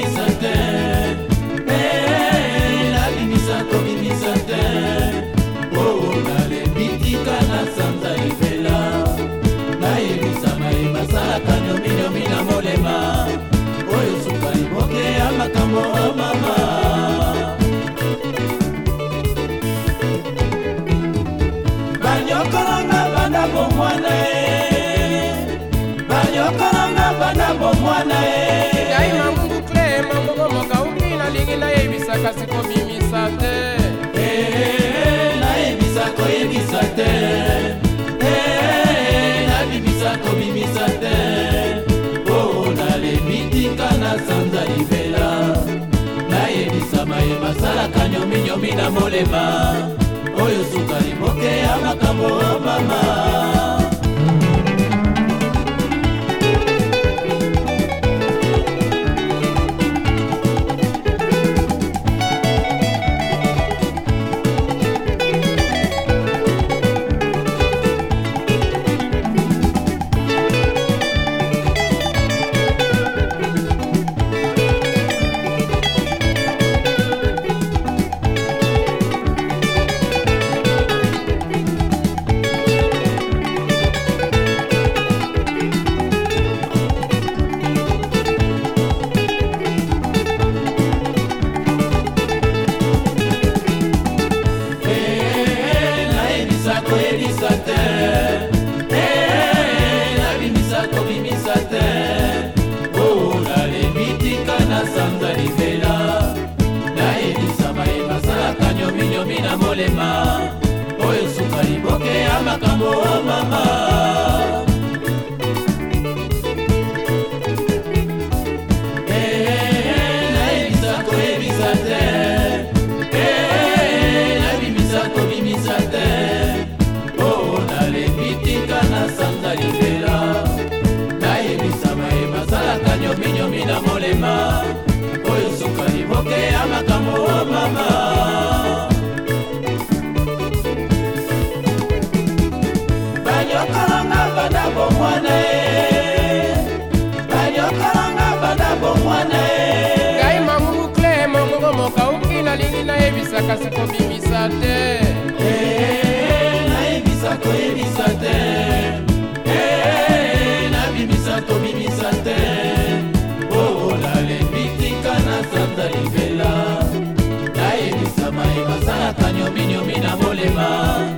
kobimisa te e eh, nalimisa kobimisa te oo oh, nalembi tika na sanza efela nayebisa mai basalaka nyominyomi na molema oyo suka liboke ya makambo oh, mama banyokolanga banda bomwana e eh. banyokolanga banda bomwana e kasi kobimisa te nayebisa koyebisa te eh, eh, eh, nabimisa kobimisa te o oh, nalemi tika na sanza libela nayebisa mayeba asalaka nyominyomi na molema oyo sukali moke ya makambo mama na molema oyo suka liboke ya makambo mama kasi kobimisa te eh, nayebisa koyebisa te eh, nabimisa tobimisa te olalembi oh, tika na sanza libela nayebisa mayeba salaka nyominyomi na molema